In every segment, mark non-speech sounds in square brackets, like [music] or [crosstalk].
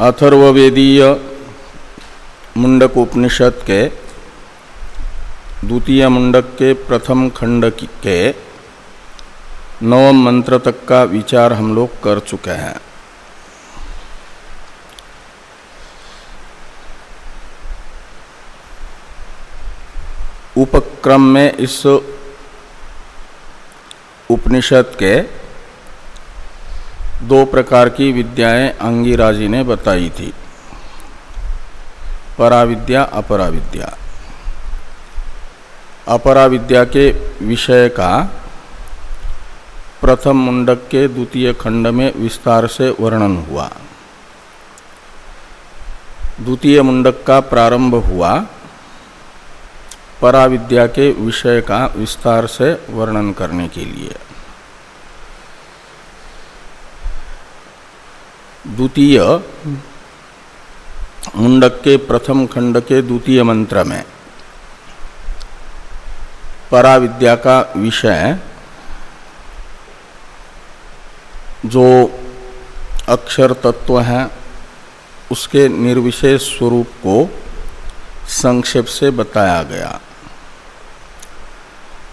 अथर्ववेदीय मुंडक उपनिषद के द्वितीय मुंडक के प्रथम खंड के नवम मंत्र तक का विचार हम लोग कर चुके हैं। उपक्रम में इस उपनिषद के दो प्रकार की विद्याएँ अंगिराजी ने बताई थी। पराविद्या, अपराविद्या। अपराविद्या के विषय का प्रथम मुंडक के द्वितीय खंड में विस्तार से वर्णन हुआ। द्वितीय मुंडक का प्रारंभ हुआ। पराविद्या के विषय का विस्तार से वर्णन करने के लिए। द्वितीय मुंडक के प्रथम खंड के द्वितीय मंत्र में। पराविद्या का विषय जो अक्षर तत्व है, उसके निर्विशेष स्वरूप को संक्षेप से बताया गया।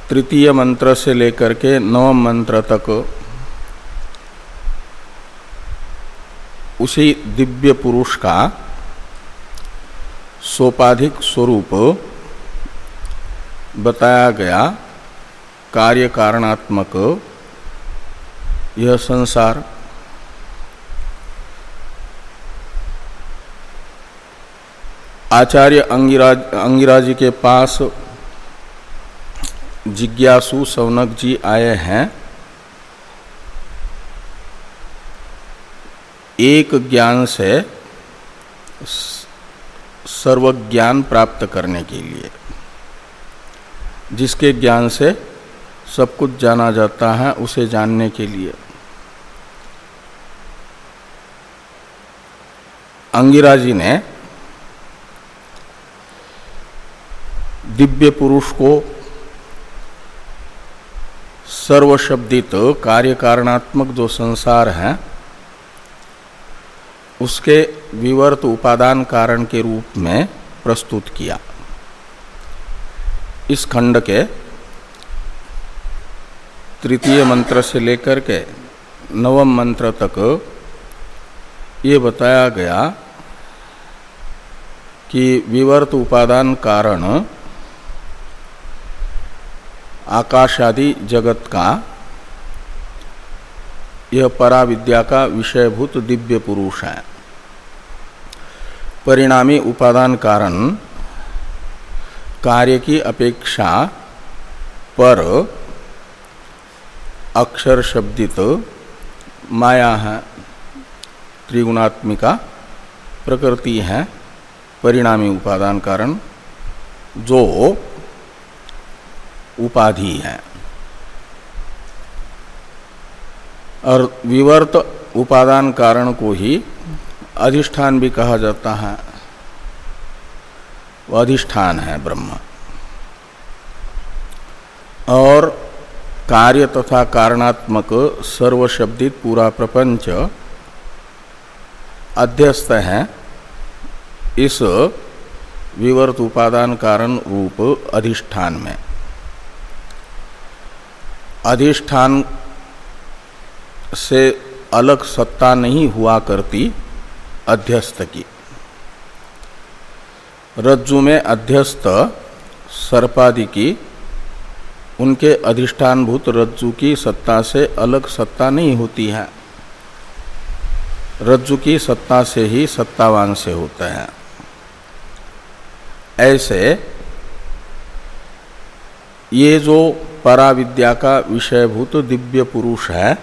तृतीय मंत्र से लेकर के नवम मंत्र तक उसी दिव्य पुरुष का सोपाधिक स्वरूप बताया गया कार्य कारणात्मक यह संसार। आचार्य अंगिराज, अंगिराजी के पास जिज्ञासु सौनक जी आए हैं। एक ज्ञान से सर्वज्ञान प्राप्त करने के लिए। जिसके ज्ञान से सब कुछ जाना जाता है, उसे जानने के लिए। अंगिरा जी ने दिव्य पुरुष को सर्वशब्दित कार्य कारणात्मक जो संसार है उसके विवर्त उपादान कारण के रूप में प्रस्तुत किया। इस खंड के तृतीय मंत्र से लेकर के नवम मंत्र तक ये बताया गया कि विवर्त उपादान कारण आकाश आदि जगत का यह पराविद्या का विषयभूत दिव्य पुरुष है। परिणामी उपादान कारण कार्य की अपेक्षा पर अक्षर शब्दित माया है त्रिगुणात्मिका प्रकृति है, परिणामी उपादान कारण जो उपाधि है। और विवर्त उपादान कारण को ही अधिष्ठान भी कहा जाता है। वह अधिष्ठान है ब्रह्म। और कार्य तथा कारणात्मक सर्वशब्दित पूरा प्रपंच अध्यस्त है। इस विवर्त उपादान कारण रूप अधिष्ठान में। अधिष्ठान से अलग सत्ता नहीं हुआ करती। अध्यस्त की। रज्जु में अध्यस्त सर्पादि की, उनके अधिष्ठानभूत रज्जु की सत्ता से अलग सत्ता नहीं होती है। रज्जु की सत्ता से ही सत्तावान से होते हैं। ऐसे, ये जो पराविद्या का विषयभूत दिव्य पुरुष है,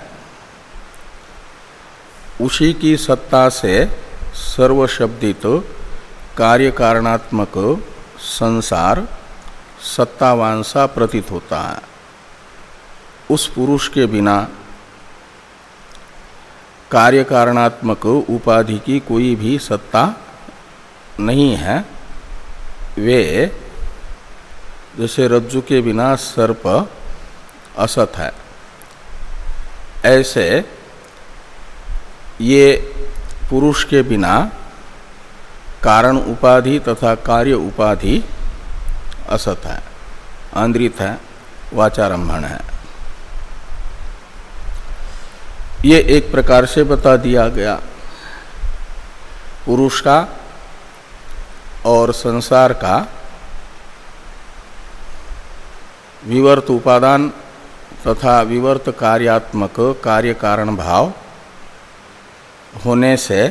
उसी की सत्ता से सर्वशब्दित कार्य कारणात्मक संसार सत्तावान सा प्रतीत होता है। उस पुरुष के बिना कार्य कारणात्मक उपाधि की कोई भी सत्ता नहीं है। वे जैसे रज्जु के बिना सर्प असत है। ऐसे ये पुरुष के बिना कारण उपाधि तथा कार्य उपाधि असत है, आंद्रित है, वाचारंभण है। ये एक प्रकार से बता दिया गया। पुरुष का और संसार का विवर्त उपादान तथा विवर्त कार्यात्मक कार्य कारण भाव होने से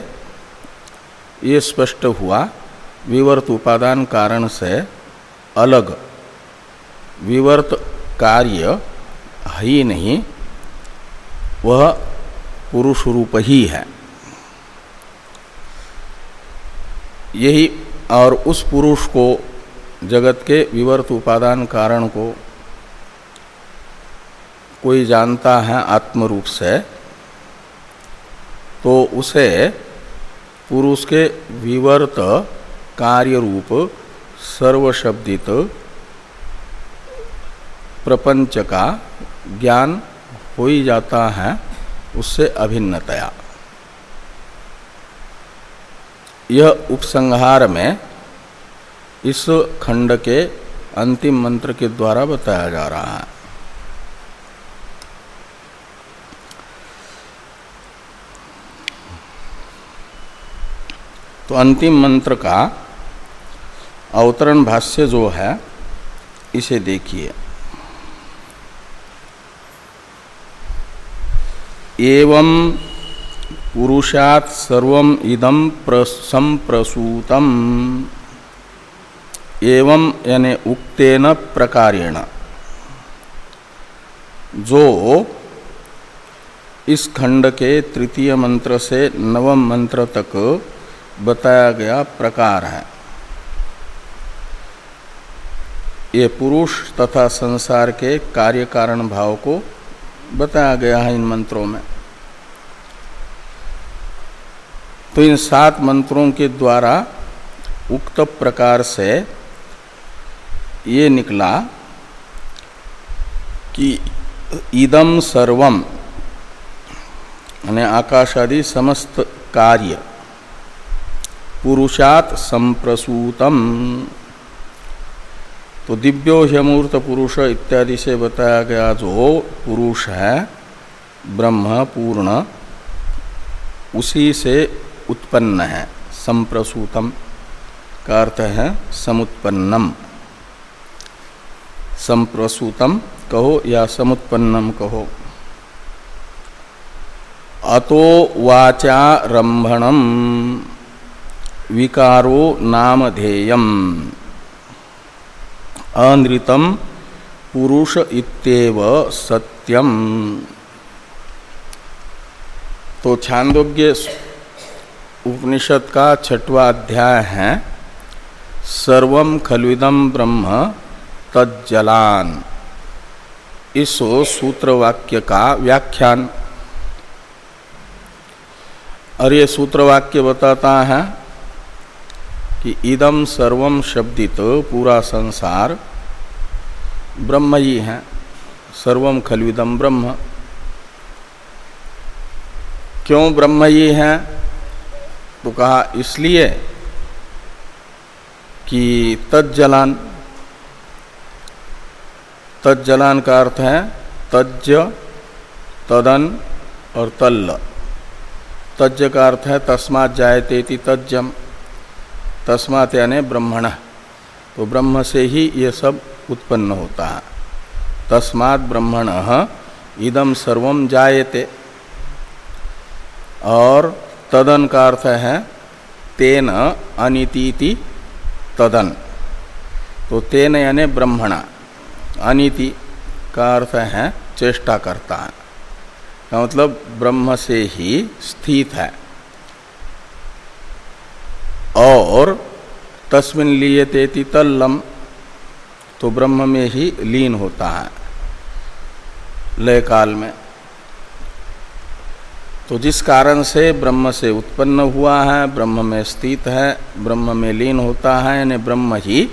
ये स्पष्ट हुआ, विवर्त उपादान कारण से अलग। विवर्त कार्य ही नहीं, वह पुरुष रूप ही है। यही और उस पुरुष को जगत के विवर्त उपादान कारण को कोई जानता है आत्म रूप से तो उसे पुरुष के विवर्त कार्य रूप सर्वशब्दित प्रपंच का ज्ञान हो ही जाता है, उससे अभिन्नतया। यह उपसंहार में इस खंड के अंतिम मंत्र के द्वारा बताया जा रहा है। तो अंतिम मंत्र का अवतरण भाष्य जो है, इसे देखिए। एवं पुरुषात सर्व इदम एवं यानी उक्तेन प्रकारेण। जो इस खंड के तृतीय मंत्र से नवम मंत्र तक बताया गया प्रकार है। ये पुरुष तथा संसार के कार्य कारण भाव को बताया गया है इन मंत्रों में। तो इन सात मंत्रों के द्वारा उक्त प्रकार से ये निकला कि इदम सर्वम यानी आकाश आदि समस्त कार्य पुरुषात संप्रसूतम। तो दिव्यो ह्यमूर्त पुरुष इत्यादि से बताया गया जो पुरुष है, ब्रह्म पूर्ण, उसी से उत्पन्न है, संप्रसूतम। का अर्थ है समुत्पन्नम। संप्रसूतम कहो या समुत्पन्नम कहो? अतो वाचारंभणम विकारो नामधेयम अनृतम पुरुष इत्येव सत्यम। तो छांदोग्य उपनिषद का छठवा अध्याय है सर्वम खलविदम ब्रह्म तज्जलान। इस सूत्र वाक्य का व्याख्यान। और ये सूत्र वाक्य बताता है कि इदम सर्वम शब्दित पूरा संसार, ब्रह्म ही है सर्वम खलविदम ब्रह्म। क्यों ब्रह्म ही है? तो कहा, इसलिए कि तज्जलान तज्जलान का अर्थ है तज्ज, तदन और तल्ल। तज्ज का अर्थ है तस्मात जायते तज्जम। तस्मात यानी ब्रह्मण। तो ब्रह्म से ही ये सब उत्पन्न होता है। तस्मात ब्रह्मण इदम सर्वम जायते। और तदन का अर्थ है, तेन अनिति तदन। तो तेन यानी ब्रह्मणा। अनिति का अर्थ है, चेष्टा करता है। मतलब ब्रह्म से ही स्थित है। और तस्मिन लिए तेति तल्लम तो ब्रह्म में ही लीन होता है लय काल में। तो जिस कारण से ब्रह्म से उत्पन्न हुआ है, ब्रह्म में स्थित है, ब्रह्म में लीन होता है, यानी ब्रह्म ही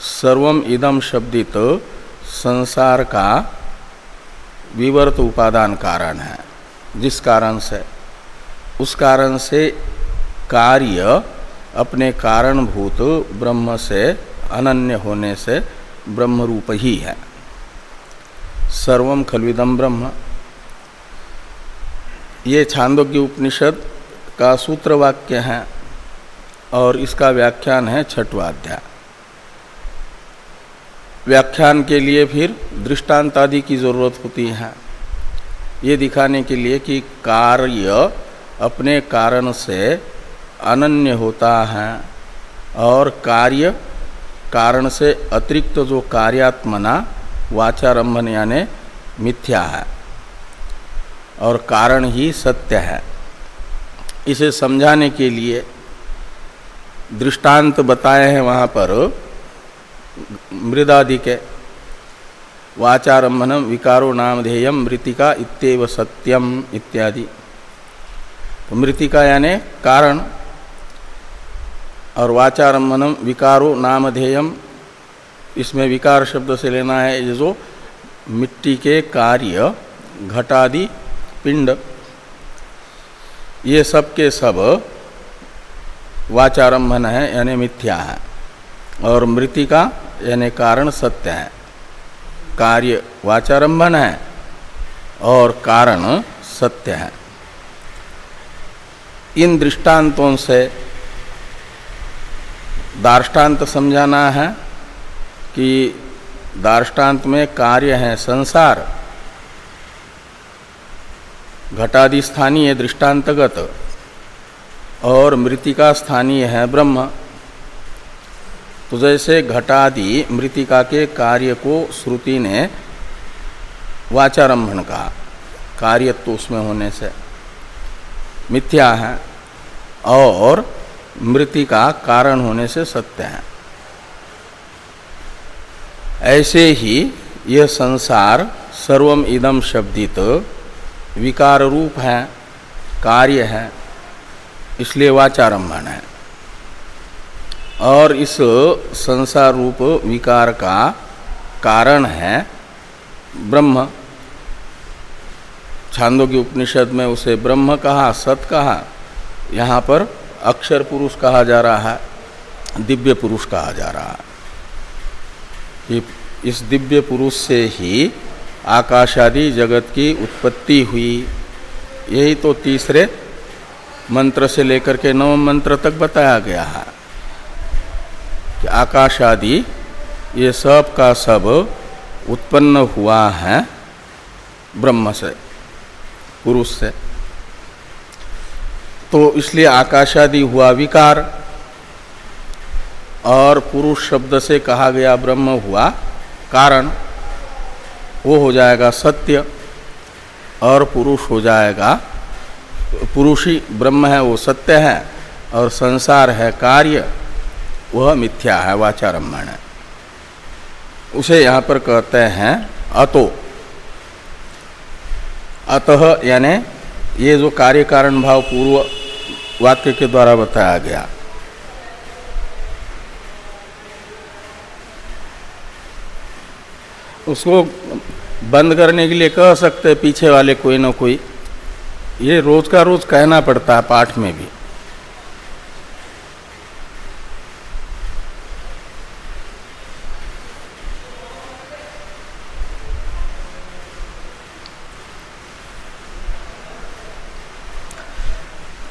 सर्वम इदम शब्दित संसार का विवर्त उपादान कारण है। जिस कारण से, उस कारण से कार्य अपने कारणभूत ब्रह्म से, अनन्य होने से ब्रह्म रूप ही। है सर्वम खलविदम ब्रह्म। ये छांदोग्य उपनिषद का सूत्र वाक्य है और इसका व्याख्यान है छठवाध्याय। व्याख्यान के लिए फिर दृष्टांत आदि की ज़रूरत होती है। ये दिखाने के लिए कि कार्य अपने कारण से अनन्य होता है और कार्य कारण से अतिरिक्त जो कार्यात्मना वाचारंभन यानी मिथ्या है और कारण ही सत्य है। इसे समझाने के लिए दृष्टांत बताए हैं वहाँ पर मृदादि के वाचारंभनम विकारो नामधेयम मृतिका इत्येव सत्यम इत्यादि। तो मृतिका यानी कारण और वाचारंभनम विकारो नामधेयम इसमें विकार शब्द से लेना है जो मिट्टी के कार्य, घटादि, पिंड, ये सब के सब वाचारंभन है, यानी मिथ्या है। और मृतिका यानी कारण सत्य है। कार्य वाचारंभन है और कारण सत्य है। इन दृष्टांतों से दार्ष्टान्त समझाना है कि दार्ष्टान्त में कार्य है संसार। घटादि स्थानीय दृष्टांतगत और मृतिका स्थानीय है ब्रह्म। तो जैसे घटादि मृतिका के कार्य को श्रुति ने वाचारंभन कहा, कार्यत्व तो उसमें होने से। मिथ्या है और मृतिका कारण होने से सत्य है। ऐसे ही यह संसार सर्वम इदम शब्दित विकार रूप है, कार्य है, इसलिए वाचारंभन है। और इस संसार रूप विकार का कारण है ब्रह्म। छांदों की उपनिषद में उसे ब्रह्म कहा, सत कहा, यहाँ पर अक्षर पुरुष कहा जा रहा है, दिव्य पुरुष कहा जा रहा है। इस दिव्य पुरुष से ही आकाश आदि जगत की उत्पत्ति हुई। यही तो तीसरे मंत्र से लेकर के नवम मंत्र तक बताया गया है कि आकाश आदि, ये सब का सब उत्पन्न हुआ है ब्रह्म से, पुरुष से। तो इसलिए आकाशादि हुआ विकार और पुरुष शब्द से कहा गया ब्रह्म हुआ कारण। वो हो जाएगा सत्य और पुरुष हो जाएगा पुरुषी। ब्रह्म है वो सत्य है और संसार है कार्य। वह मिथ्या है, वाचारम्भण है। उसे यहाँ पर कहते हैं अतो। अतः यानि ये जो कार्य कारण भाव पूर्व वाक्य के द्वारा बताया गया। उसको बंद करने के लिए कह सकते पीछे वाले कोई ना कोई। ये रोज का रोज कहना पड़ता है, पाठ में भी।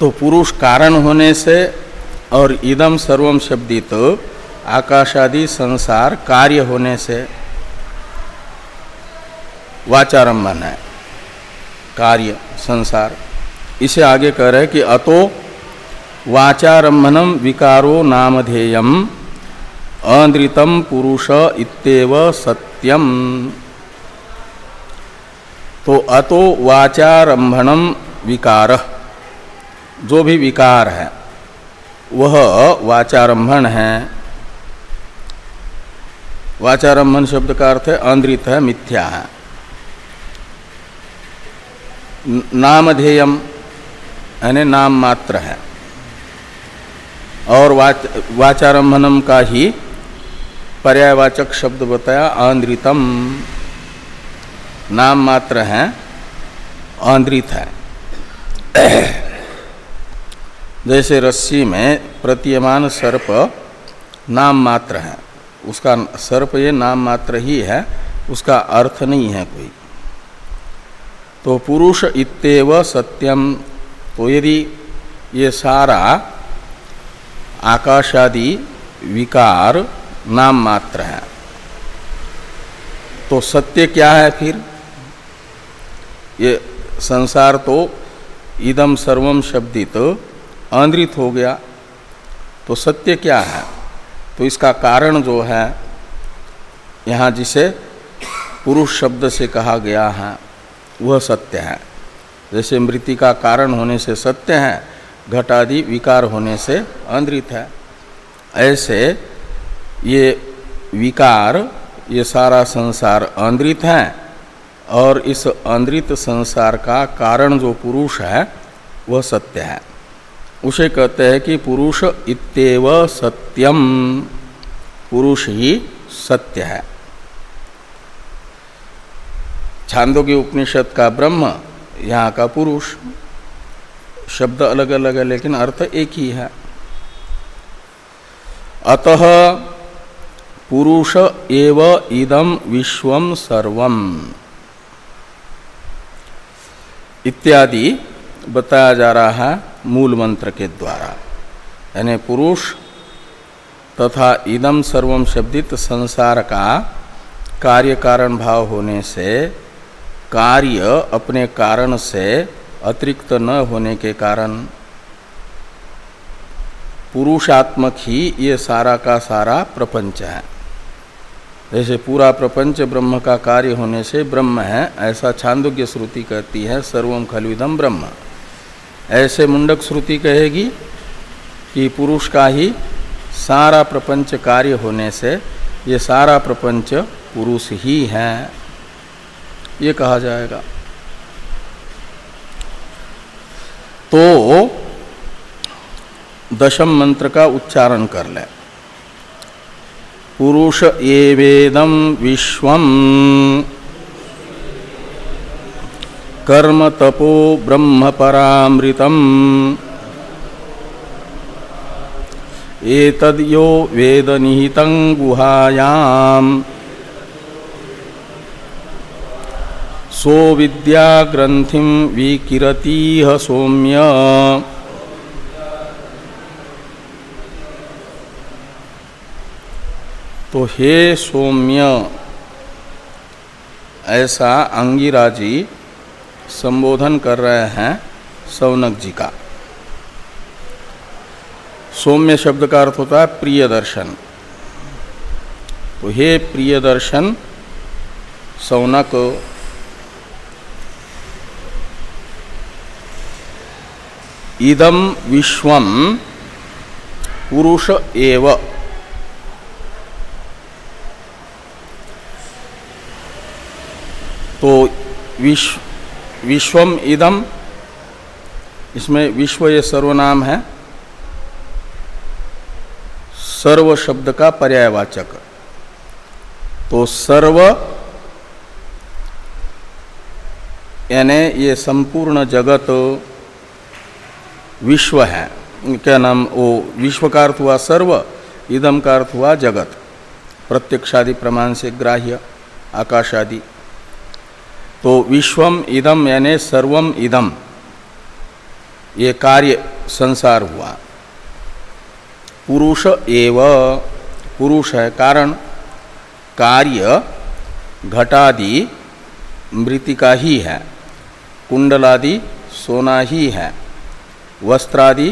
तो पुरुष कारण होने से और इदम सर्वम शब्दित आकाशादि संसार कार्य होने से वाचारंभन है। कार्य, संसार। इसे आगे कह रहे कि अतो वाचारंभनम विकारो नामधेयम अनृतम पुरुष इत्येव सत्यम तो अतो वाचारंभनम विकार। जो भी विकार है, वह वाचारंभन है। वाचारंभन शब्द का अर्थ है अनृत है, मिथ्या है। नामधेयम, यानी नाम मात्र है। और वाच वाचारंभनम का ही पर्यायवाचक शब्द बताया, आंद्रितम। नाम मात्र है, आंद्रित है। जैसे रस्सी में प्रतीयमान सर्प नाम मात्र है। उसका सर्प ये नाम मात्र ही है, उसका अर्थ नहीं है कोई। तो पुरुष इतव सत्यम। तो यदि ये सारा आकाशादि विकार नाम मात्र है तो सत्य क्या है फिर? ये संसार तो इदम सर्वम शब्दित आंद्रित हो गया तो सत्य क्या है? तो इसका कारण जो है, यहाँ जिसे पुरुष शब्द से कहा गया है, वह सत्य है। जैसे मृत्यु का कारण होने से सत्य है घटादि विकार होने से आंद्रित है। ऐसे ये विकार, ये सारा संसार आंद्रित है और इस आंद्रित संसार का कारण जो पुरुष है, वह सत्य है। उसे कहते हैं कि पुरुष इतव सत्यम पुरुष ही सत्य है। छांदोग्य उपनिषद का ब्रह्म, यहाँ का पुरुष। शब्द अलग अलग है, लेकिन अर्थ एक ही है। अतः पुरुष एव इदम विश्वम सर्वम इत्यादि बताया जा रहा है। मूल मंत्र के द्वारा। यानी पुरुष तथा इदम सर्वम शब्दित संसार का कार्य कारण भाव होने से, कार्य अपने कारण से अतिरिक्त न होने के कारण। पुरुषात्मक ही ये सारा का सारा प्रपंच है। जैसे पूरा प्रपंच ब्रह्म का कार्य होने से ब्रह्म है, ऐसा छांदोग्य श्रुति कहती है सर्वम खलविदम ब्रह्म। ऐसे मुंडक श्रुति कहेगी कि पुरुष का ही सारा प्रपंच कार्य होने से ये सारा प्रपंच पुरुष ही है। ये कहा जाएगा। तो दशम मंत्र का उच्चारण कर लें। पुरुष एवेदम विश्वम। कर्म तपो ब्रह्म परामृतम एतद्यो वेद निहितं गुहायाम। सो विद्या ग्रंथिम विकिरतीह सौम्य। तो हे सौम्य, ऐसा अंगिरा जी संबोधन कर रहे हैं सौनक जी का। सौम्य शब्द का अर्थ होता है प्रिय दर्शन तो हे प्रिय दर्शन सौनक इदम विश्वम पुरुष एव। तो विश्व विश्वम इदम, इसमें विश्व ये सर्वनाम है, सर्व शब्द का पर्यायवाचक। तो सर्व, यानी ये संपूर्ण जगत विश्व है। क्या नाम? वो विश्व का अर्थ हुआ सर्व, इदम का अर्थ हुआ जगत। प्रत्यक्षादि प्रमाण से ग्राह्य, आकाशादि। तो विश्वम इदम यानी सर्वम इदम। ये कार्य संसार हुआ। पुरुष एव, पुरुष है कारण, कार्य घटादि मृतिका ही है। कुंडलादि सोना ही है। वस्त्रादि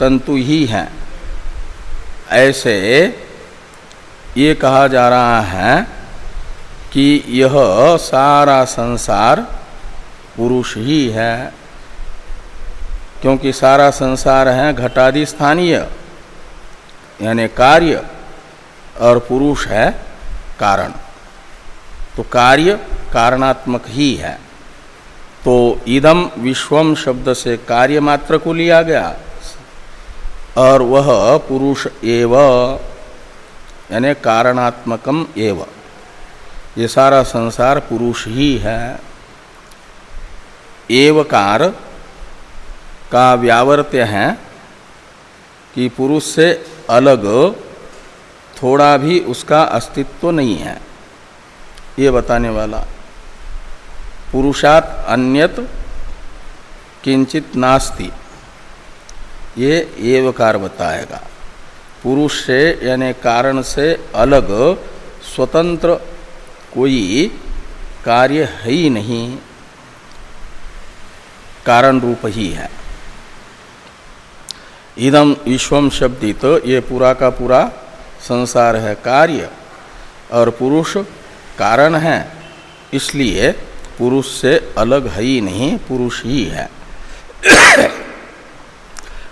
तंतु ही है। ऐसे ये कहा जा रहा है कि यह सारा संसार पुरुष ही है। क्योंकि सारा संसार है घटादि स्थानीय यानी कार्य और पुरुष है कारण। तो कार्य कारणात्मक ही है। तो इदम विश्वम शब्द से कार्य मात्र को लिया गया और वह पुरुष एव, यानी कारणात्मकम एव। ये सारा संसार पुरुष ही है। एवकार का व्यावर्त्य है कि पुरुष से अलग थोड़ा भी उसका अस्तित्व नहीं है। ये बताने वाला, पुरुषात अन्यत किंचित नास्ति। ये एवकार बताएगा। पुरुष से यानी कारण से अलग स्वतंत्र कोई कार्य है ही नहीं, कारण रूप ही है। इदम विश्वम शब्दित, ये पूरा का पूरा संसार है कार्य, और पुरुष कारण है, इसलिए पुरुष से अलग है ही नहीं, पुरुष ही है।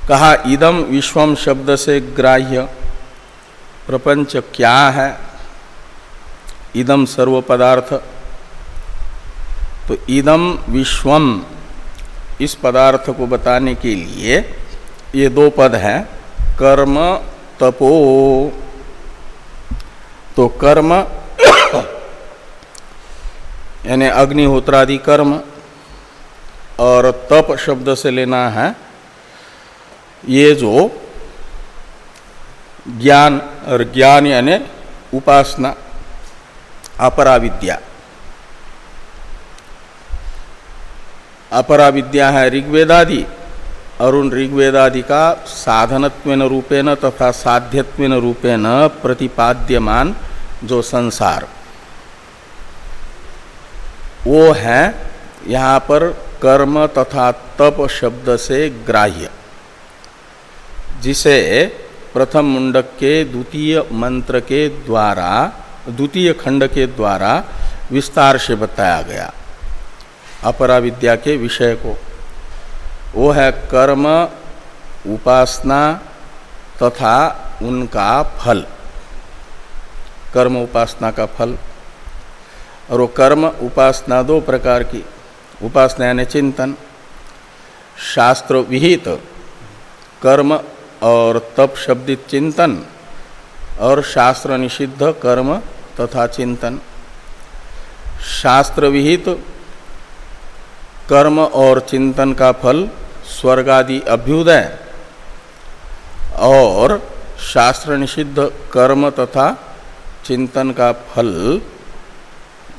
कहा इदम विश्वम शब्द से ग्राह्य, प्रपंच क्या है? इदम सर्व पदार्थ तो इदम विश्वम इस पदार्थ को बताने के लिए ये दो पद हैं, कर्म, तपो। तो कर्म, यानी अग्निहोत्रादि कर्म और तप शब्द से लेना है, ये जो ज्ञान और ज्ञान यानी उपासना। अपरा विद्या अपरा है ऋग्वेदादि। और उन ऋग्वेदादि का साधनत्वेन रूपेण तथा साध्यत्वेन रूपेण प्रतिपाद्यमान जो संसार। वो है यहाँ पर कर्म तथा तप शब्द से ग्राह्य। जिसे प्रथम मुंडक के द्वितीय मंत्र के द्वारा द्वितीय खंड के द्वारा विस्तार से बताया गया। अपरा विद्या के विषय को। वो है कर्म, उपासना तथा उनका फल। कर्म, उपासना का फल। और वो कर्म, उपासना दो प्रकार की। उपासना यानी चिंतन। शास्त्र विहित। कर्म और तप शब्दित चिंतन। और शास्त्र निषिद्ध कर्म तथा चिंतन। शास्त्र विहित कर्म और चिंतन का फल स्वर्ग आदि अभ्युदय। और शास्त्र निषिद्ध कर्म तथा चिंतन का फल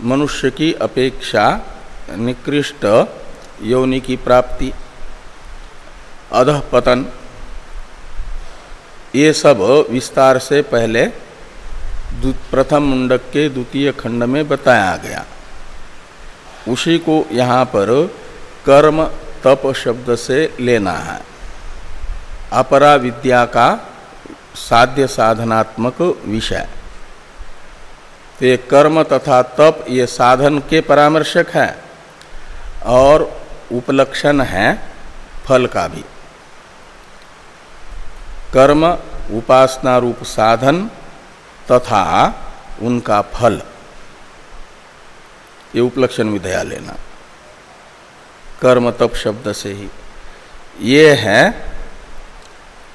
मनुष्य की अपेक्षा निकृष्ट योनि की प्राप्ति। अधः पतन। ये सब विस्तार से पहले प्रथम मुंडक के द्वितीय खंड में बताया गया। उसी को यहाँ पर कर्म तप शब्द से लेना है। अपरा विद्या का साध्य साधनात्मक विषय। तो कर्म तथा तप ये साधन के परामर्शक है और उपलक्षण है फल का भी। कर्म उपासना रूप साधन तथा उनका फल। ये उपलक्षण विधया लेना। कर्म तप शब्द से ही। ये है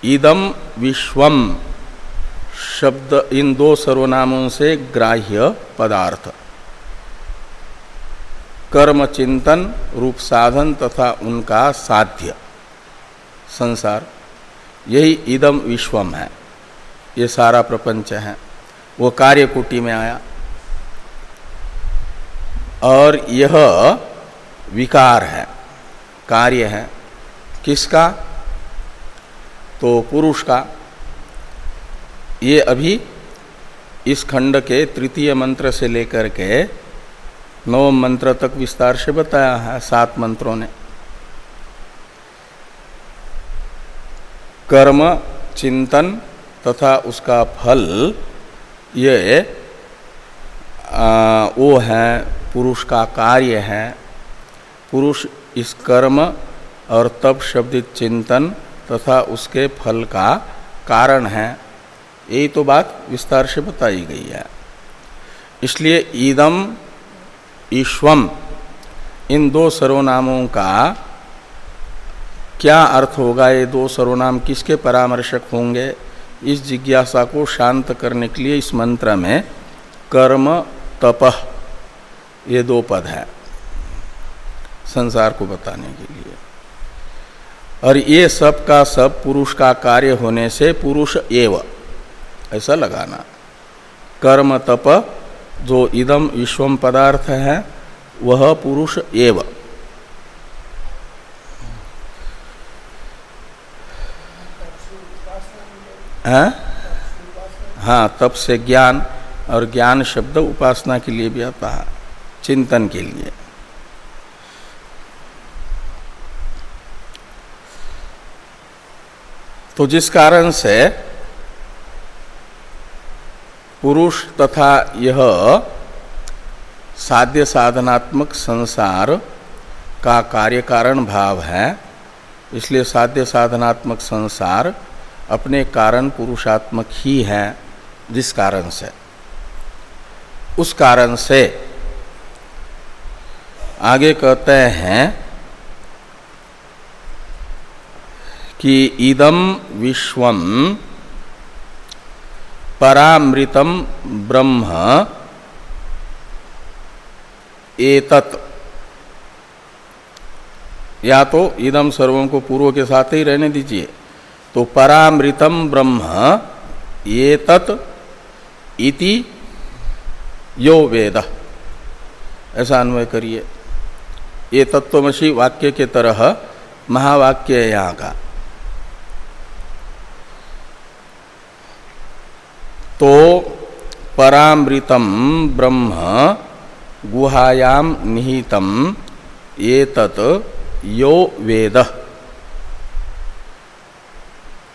इदम विश्वम शब्द, इन दो सर्वनामों से ग्राह्य पदार्थ। कर्म चिंतन, रूप साधन तथा उनका साध्य। संसार, यही इदम विश्वम है। ये सारा प्रपंच है। वो कार्य कोटि में आया। और यह विकार है, कार्य है। किसका? तो पुरुष का। ये अभी इस खंड के तृतीय मंत्र से लेकर के नवम मंत्र तक विस्तार से बताया है, सात मंत्रों ने। कर्म, चिंतन तथा उसका फल ये आ, वो है पुरुष का कार्य है। पुरुष इस कर्म और तप शब्दित चिंतन तथा उसके फल का कारण है। यही तो बात विस्तार से बताई गई है। इसलिए ईदम ईश्वम इन दो सर्वनामों का क्या अर्थ होगा? ये दो सर्वनाम किसके परामर्शक होंगे? इस जिज्ञासा को शांत करने के लिए इस मंत्र में कर्म तपह ये दो पद है संसार को बताने के लिए। और ये सब का सब पुरुष का कार्य होने से पुरुष एव, ऐसा लगाना। कर्म तप, जो इदम विश्वम पदार्थ है, वह पुरुष एव। है? हाँ तप से ज्ञान और ज्ञान शब्द उपासना के लिए भी आता है, चिंतन के लिए। तो जिस कारण से पुरुष तथा यह साध्य साधनात्मक संसार का कार्य कारण भाव है, इसलिए साध्य साधनात्मक संसार अपने कारण पुरुषात्मक ही है, जिस कारण से। उस कारण से आगे कहते हैं कि इदम विश्वम परामृतम ब्रह्म एतत। या तो इदम सर्वों को पूर्व के साथ ही रहने दीजिए। तो परामृतम ब्रह्म ये इति यो वेद। ऐसा अन्वय करिए। ये तत्वमसी वाक्य के तरह महावाक्य है यहाँ का तो परामृतम ब्रह्म गुहायाम निहितम ये यो वेद।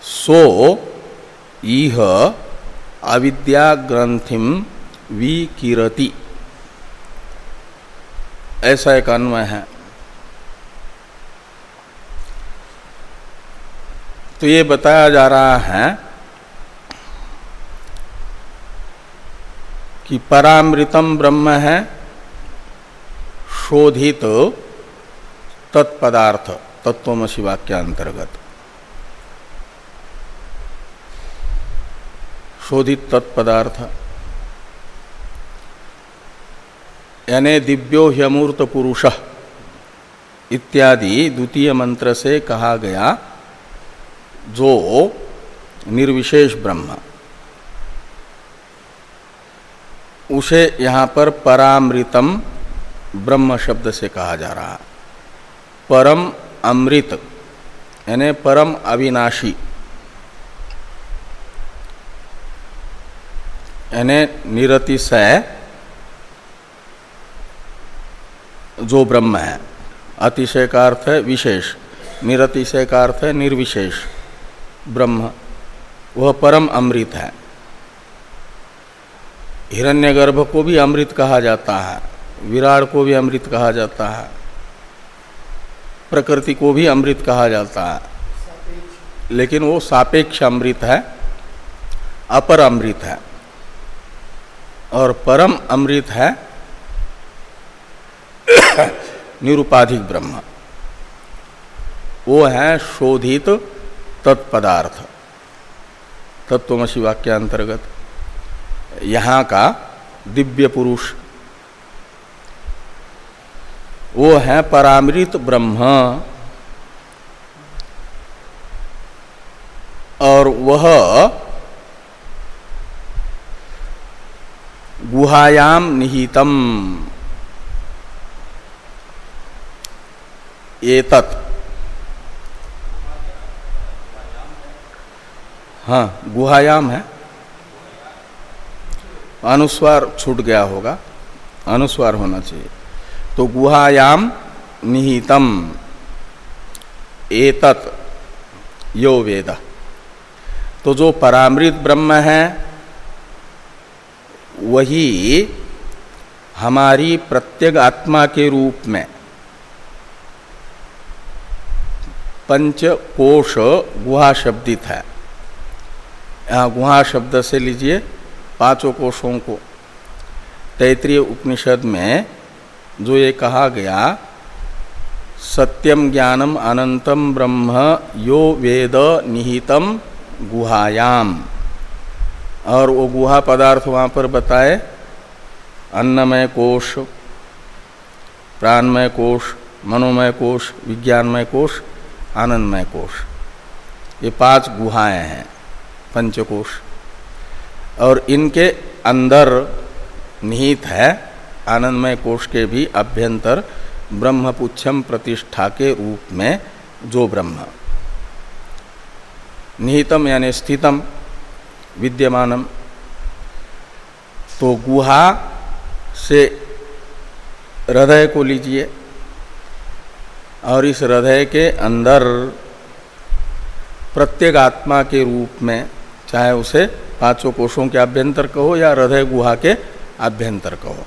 सो इह अविद्या ग्रंथिम विकिरति। ऐसा एक अन्वय है। तो ये बताया जा रहा है कि परामृतम ब्रह्म है, शोधित तत्पदार्थ, तत्वमसी वाक्य अंतर्गत शोधित तत्पदार्थ। यानी दिव्यो ह्यमूर्त पुरुष इत्यादि द्वितीय मंत्र से कहा गया, जो निर्विशेष ब्रह्म। उसे यहाँ पर परामृतम ब्रह्म शब्द से कहा जा रहा। परम अमृत, यानी परम अविनाशी। यानी निरतिशय जो ब्रह्म है अतिशय का अर्थ है विशेष निरतिशय का अर्थ है निर्विशेष, ब्रह्म, वह परम अमृत है। हिरण्यगर्भ को भी अमृत कहा जाता है, विराट को भी अमृत कहा जाता है, प्रकृति को भी अमृत कहा जाता है। लेकिन वो सापेक्ष अमृत है, अपर अमृत है। और परम अमृत है [coughs] निरुपाधिक ब्रह्म। वो है शोधित तत्पदार्थ, तत्वमसी वाक्य अंतर्गत। यहाँ का दिव्य पुरुष। वो है परामृत ब्रह्म। और वह गुहायाम निहितम। एतत्। हाँ गुहायाम है। अनुस्वार छूट गया होगा। अनुस्वार होना चाहिए। तो गुहायाम निहितम। एतत्। यो वेद। तो जो परामृत ब्रह्म है वही हमारी प्रत्येक आत्मा के रूप में पंच कोश गुहा शब्दित है। यहाँ गुहा शब्द से लीजिए पाँचों कोशों को। तैतृय उपनिषद में जो ये कहा गया सत्यम ज्ञानम अनंतम ब्रह्म यो वेद निहितम गुहायाम। और वो गुहा पदार्थ वहाँ पर बताए, अन्नमय कोश, प्राणमय कोश, मनोमय कोश, विज्ञानमय कोश, आनंदमय कोश। ये पाँच गुहाएँ हैं, पंचकोश। और इनके अंदर निहित है, आनंदमय कोश के भी अभ्यंतर ब्रह्मपुच्छम प्रतिष्ठा के रूप में जो ब्रह्म। निहितम यानी स्थितम। विद्यमानम। तो गुहा से हृदय को लीजिए और इस हृदय के अंदर प्रत्येक आत्मा के रूप में, चाहे उसे पाँचों कोषों के अभ्यंतर कहो या हृदय गुहा के अभ्यंतर कहो।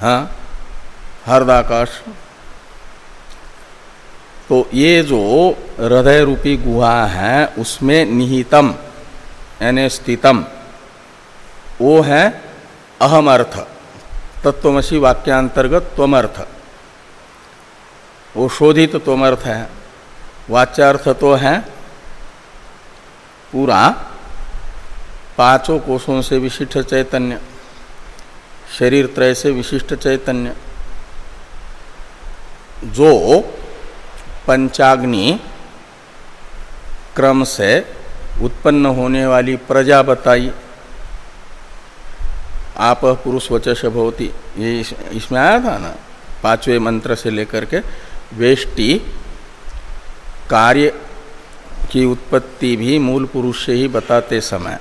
हाँ हरदाकाश तो ये जो हृदय रूपी गुहा है, उसमें निहितम यानी स्थितम वो है अहम अर्थ तत्वमसी वाक्यांतर्गत त्वमर्थ। वो शोधित त्वमर्थ है, वाच्यार्थ तो है। पूरा पाँचों कोषों से विशिष्ट चैतन्य, शरीर त्रय से विशिष्ट चैतन्य। जो पंचाग्नि क्रम से उत्पन्न होने वाली प्रजा बताई। आप पुरुष वचस भवती। ये इसमें आया था ना? पाँचवें मंत्र से लेकर के वेष्टि कार्य की उत्पत्ति भी मूल पुरुष से ही बताते समय।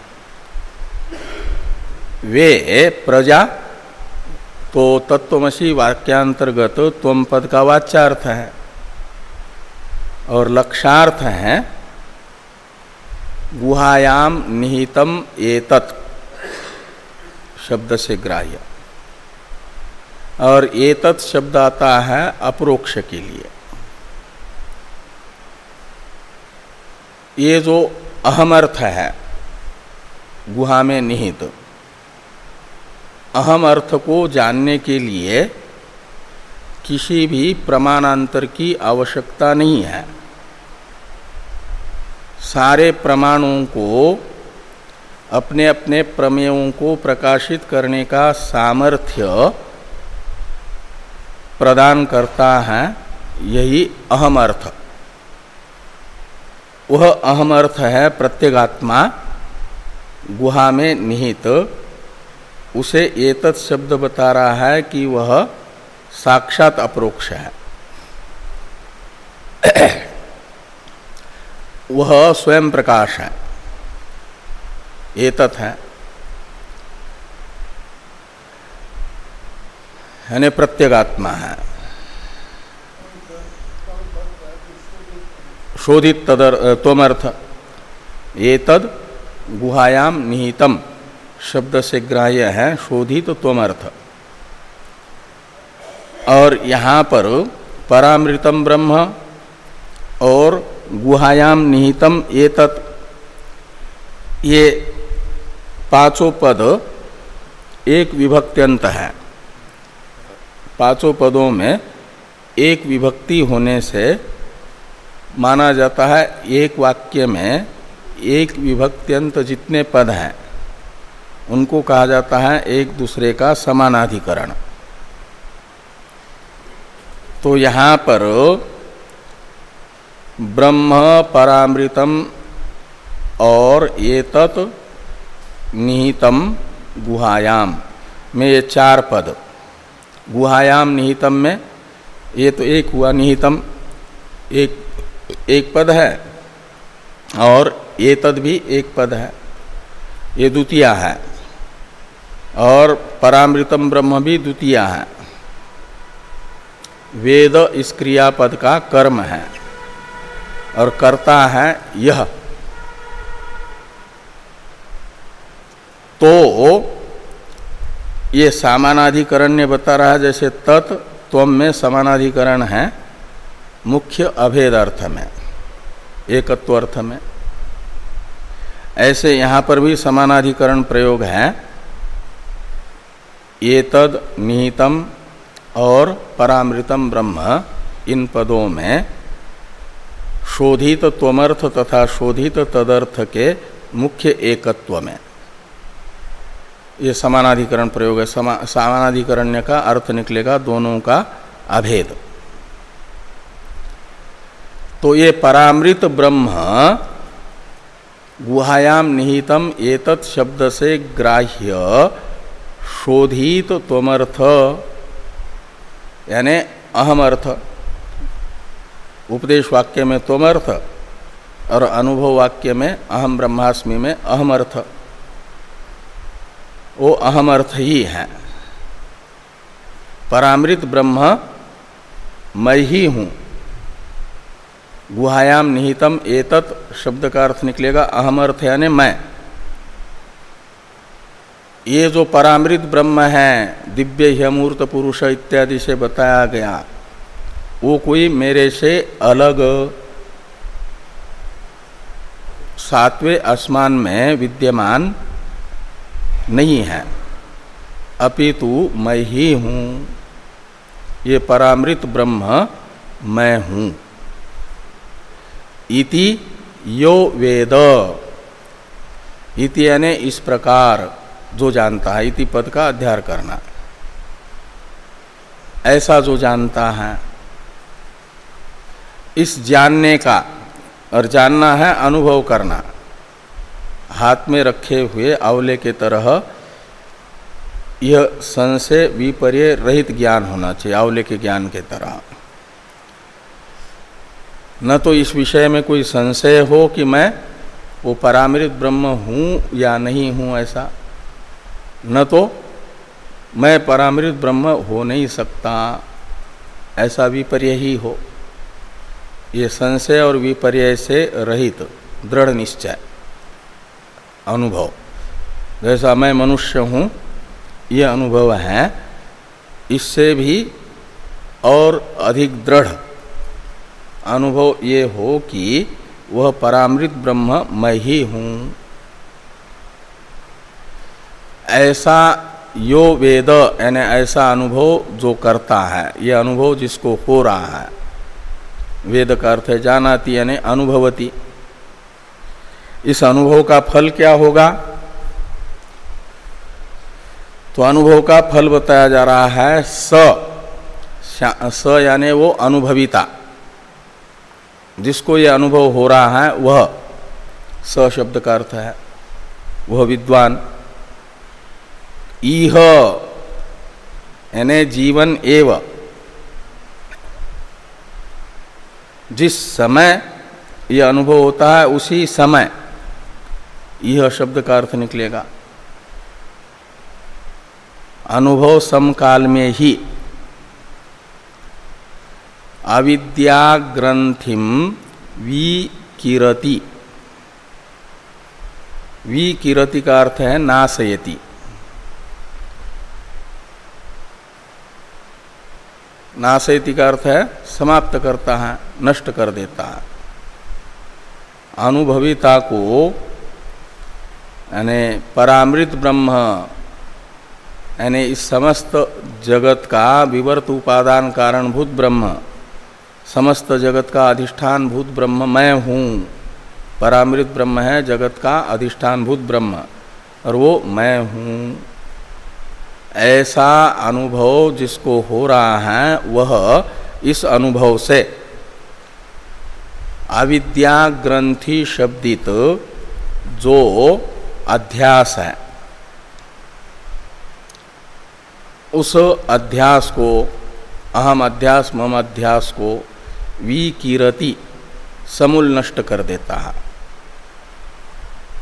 वे प्रजा तो तत्वमसी वाक्यांतर्गत त्वम पद का वाच्यार्थ है और लक्षार्थ है गुहायाम निहितम एतत्। शब्द से ग्राह्य। और एतत् शब्द आता है अप्रोक्ष के लिए। ये जो अहम अर्थ है, गुहा में निहित, अहम अर्थ को जानने के लिए किसी भी प्रमाणांतर की आवश्यकता नहीं है। सारे प्रमाणों को अपने अपने प्रमेयों को प्रकाशित करने का सामर्थ्य प्रदान करता है, यही अहम अर्थ। वह अहम अर्थ है प्रत्येगात्मा, गुहा में निहित। उसे एतत् शब्द बता रहा है कि वह साक्षात अप्रोक्ष है। वह स्वयं प्रकाश है। एतत् है। यानी प्रत्येगात्मा है। शोधित तदर तोमर्थ ये तद गुहायाम निहितम शब्द से ग्राह्य है, शोधित तोमर्थ और यहाँ पर परामृतम ब्रह्म और गुहायाम निहितम ये तत् ये पाँचों पद एक विभक्त्यंत है। पाँचों पदों में एक विभक्ति होने से माना जाता है एक वाक्य में एक विभक्त्यंत जितने पद हैं, उनको कहा जाता है एक दूसरे का समानाधिकरण। तो यहाँ पर ब्रह्म परामृतम और ये तत् निहितम गुहायाम। में ये चार पद। गुहायाम निहितम में ये तो एक हुआ निहितम। एक एक पद है और ये तद भी एक पद है। ये द्वितीय है और परामृतम ब्रह्म भी द्वितीय है। वेद इस क्रियापद का कर्म है। और करता है यह। तो ये समानाधिकरण ने बता रहा जैसे तत् त्वम में समानाधिकरण है, मुख्य अभेद अर्थ में, एकत्व अर्थ में। ऐसे यहाँ पर भी समानाधिकरण प्रयोग है। ये तद निहितम और परामृतम ब्रह्म इन पदों में शोधित त्वमर्थ तथा शोधित तदर्थ के मुख्य एकत्व में ये समानाधिकरण प्रयोग है। समा, समानाधिकरण्य का अर्थ निकलेगा दोनों का अभेद। तो ये परामृत ब्रह्म गुहायाम निहितम एतत् शब्द से ग्राह्य शोधित त्वमर्थ यानी अहम अर्थ उपदेश वाक्य में त्वमर्थ और अनुभव वाक्य में अहम ब्रह्मास्मि में अहम अर्थ वो अहम अर्थ ही है। परामृत ब्रह्म, मैं ही हूँ। गुहायाम निहितम एतत् शब्द का अर्थ निकलेगा अहम अर्थ यानी मैं। ये जो परामृत ब्रह्म है, दिव्य ह्यमूर्त पुरुष इत्यादि से बताया गया वो कोई मेरे से अलग सातवें आसमान में विद्यमान नहीं है। अपितु मैं ही हूँ। ये परामृत ब्रह्म मैं हूँ। इति यो वेद। इति यानी इस प्रकार जो जानता है, इति पद का अध्ययन करना। ऐसा जो जानता है इस जानने का और जानना है, अनुभव करना। हाथ में रखे हुए आंवले के तरह यह संशय विपर्य रहित ज्ञान होना चाहिए, आंवले के ज्ञान के तरह। न तो इस विषय में कोई संशय हो कि मैं वो परामृत ब्रह्म हूँ या नहीं हूँ ऐसा। न तो मैं परामृत ब्रह्म हो नहीं सकता, ऐसा विपर्य ही हो। ये संशय और विपर्य से रहित, दृढ़ निश्चय, अनुभव। जैसा मैं मनुष्य हूँ, ये अनुभव है, इससे भी और अधिक दृढ़। अनुभव ये हो कि वह परामृत ब्रह्म मैं ही हूँ। ऐसा यो वेद, यानी ऐसा अनुभव जो करता है, ये अनुभव जिसको हो रहा है वेद का अर्थ है जानाती यानी अनुभवती। इस अनुभव का फल क्या होगा? तो अनुभव का फल बताया जा रहा है, स। स यानी वो अनुभविता। जिसको ये अनुभव हो रहा है, वह स शब्द का अर्थ है। वह विद्वान। इह, यानी जीवन एव। जिस समय यह अनुभव होता है, उसी समय यह शब्द का अर्थ निकलेगा। अनुभव समकाल में ही अविद्या ग्रंथिम विकिरति। विकिरति का अर्थ है नाशयति। नाशयति का अर्थ है समाप्त करता है, नष्ट कर देता है। अनुभविता को, यानी परामृत ब्रह्म, यानी इस समस्त जगत का विवर्त उपादान कारणभूत ब्रह्म, समस्त जगत का अधिष्ठान भूत ब्रह्म, मैं हूँ। परामृत ब्रह्म है जगत का अधिष्ठान भूत ब्रह्म, और वो मैं हूँ। ऐसा अनुभव जिसको हो रहा है, वह इस अनुभव से। अविद्या ग्रंथि शब्दित जो अध्यास है, उस अध्यास को, अहम अध्यास, मम अध्यास को विकीरति, समूल नष्ट कर देता है।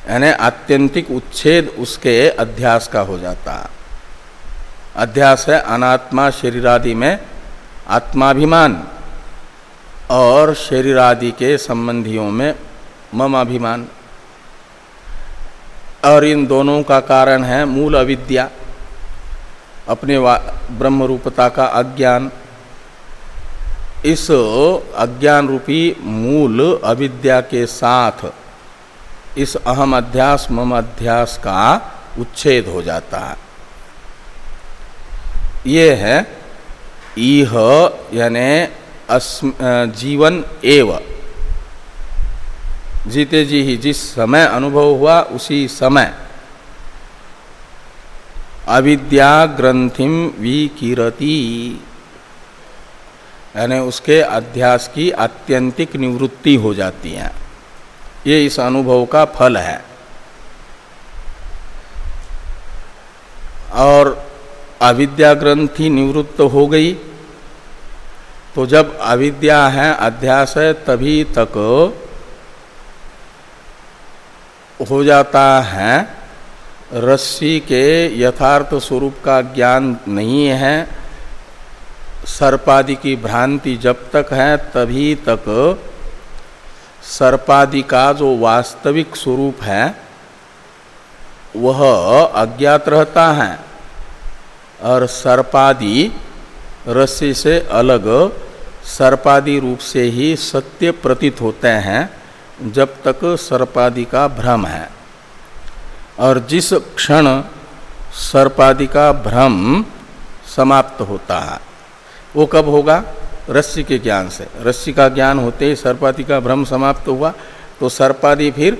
यानी आत्यंतिक उच्छेद उसके अध्यास का हो जाता है। अध्यास है, अनात्मा शरीरादि में आत्माभिमान और शरीरादि के संबंधियों में मम अभिमान और इन दोनों का कारण है मूल अविद्या, अपने ब्रह्म रूपता का अज्ञान। इस अज्ञान रूपी मूल अविद्या के साथ इस अहम अध्यास, मम अध्यास का उच्छेद हो जाता है। ये है इह, यानि जीवन एव। जीते जी ही जिस समय अनुभव हुआ, उसी समय। अविद्या ग्रंथिम विकीरती। यानी उसके अध्यास की आत्यंतिक निवृत्ति हो जाती है। ये इस अनुभव का फल है। और अविद्या ग्रंथि निवृत्त हो गई। तो जब अविद्या है, अध्यास है, तभी तक हो जाता है। रस्सी के यथार्थ स्वरूप का ज्ञान नहीं है। सर्पादि की भ्रांति जब तक है, तभी तक सर्पादि का जो वास्तविक स्वरूप है, वह अज्ञात रहता है। और सर्पादि रस्सी से अलग सर्पादि रूप से ही सत्य प्रतीत होते हैं, जब तक सर्पादि का भ्रम है। और जिस क्षण सर्पादि का भ्रम समाप्त होता है, वो कब होगा? रस्सी के ज्ञान से। रस्सी का ज्ञान होते ही सर्पादि का भ्रम समाप्त हुआ तो सर्पादि फिर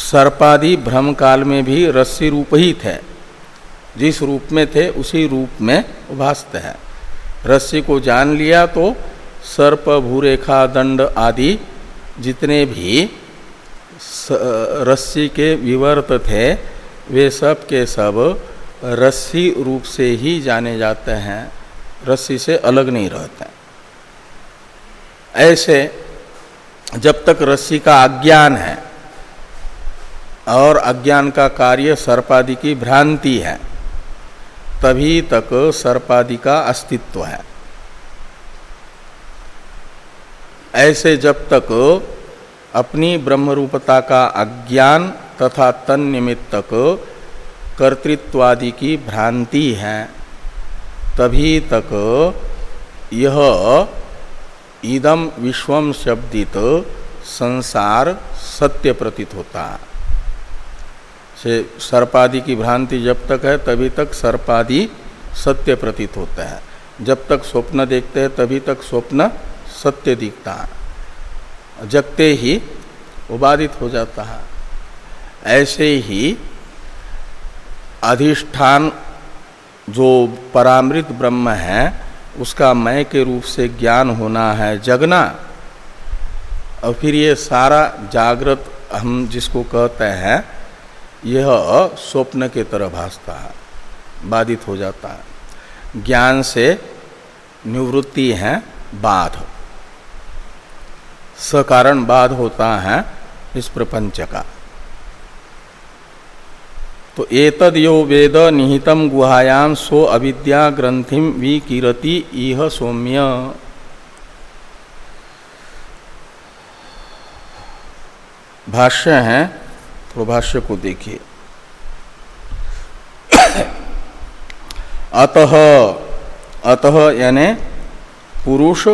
सर्पादि भ्रम काल में भी रस्सी रूप ही थे। जिस रूप में थे, उसी रूप में उभासते हैं। रस्सी को जान लिया तो सर्प, भूरेखा, दंड आदि जितने भी रस्सी के विवर्त थे, वे सब के सब रस्सी रूप से ही जाने जाते हैं। रस्सी से अलग नहीं रहते। ऐसे जब तक रस्सी का अज्ञान है और अज्ञान का कार्य सर्पादि की भ्रांति है तभी तक सर्पादि का अस्तित्व है। ऐसे जब तक अपनी ब्रह्मरूपता का अज्ञान तथा तन निमित्तक कर्तृत्वादि की भ्रांति है, तभी तक यह इदम विश्वम शब्दित संसार सत्य प्रतीत होता। है से सर्पादि की भ्रांति जब तक है, तभी तक सर्पादि सत्य प्रतीत होता है। जब तक स्वप्न देखते हैं, तभी तक स्वप्न सत्य दिखता है। जगते ही उबादित हो जाता है। ऐसे ही अधिष्ठान जो परामृत ब्रह्म है, उसका मय के रूप से ज्ञान होना है, जगना। और फिर ये सारा जागृत हम जिसको कहते हैं यह स्वप्न के तरह भासता है, बाधित हो जाता है। ज्ञान से निवृत्ति है, बाध सकारण बाध होता है इस प्रपंच का। तो एतद यो वेद निहितम गुहायाम सो अविद्या ग्रंथिम विकीरति इह सौम्य। भाष्य है प्रभाष्य को देखिए। अतः अतः यानि पुरुष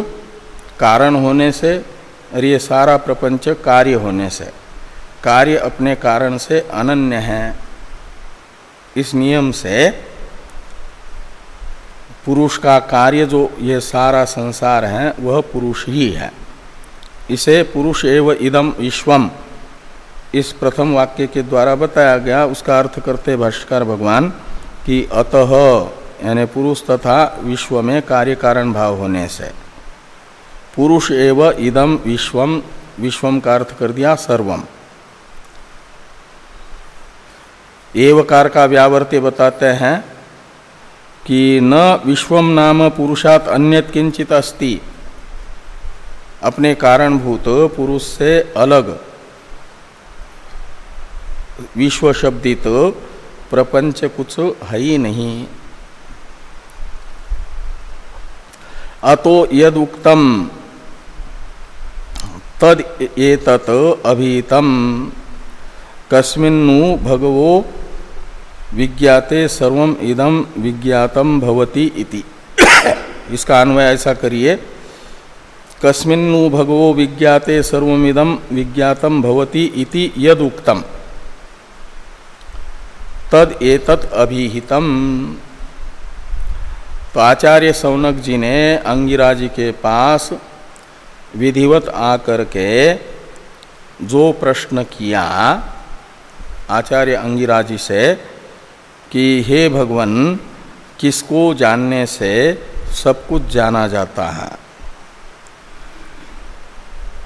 कारण होने से, और ये सारा प्रपंच कार्य होने से, कार्य अपने कारण से अनन्य है। इस नियम से पुरुष का कार्य जो ये सारा संसार है, वह पुरुष ही है। इसे पुरुष एवं इदम विश्वम इस प्रथम वाक्य के द्वारा बताया गया, उसका अर्थ करते भाष्कर भगवान कि अतः, यानी पुरुष तथा विश्व में कार्य कारण भाव होने से। पुरुष एव इदम विश्वम विश्वम का अर्थ कर दिया सर्वम एवकार का व्यावर्त्य बताते हैं कि न विश्वम नाम पुरुषात अन्यत किंचित अस्ति। अपने कारणभूत पुरुष से अलग। विश्व शब्दित प्रपंच कुछ है ही नहीं। अतो यद उक्तम तद एतत अभीतम। कस्मिन्नु भगवो विज्ञाते सर्वम इदम विज्ञातम भवति इति। इसका अन्वय ऐसा करिए। कस्मिन्नु भगवो विज्ञाते सर्वमिदम विज्ञातम भवति इति यद उक्तम तद एतत अभिहितम। तो आचार्य सौनक जी ने अंगिरा जी के पास विधिवत आकर के जो प्रश्न किया, आचार्य अंगिरा जी से कि, हे भगवान, किसको जानने से सब कुछ जाना जाता है?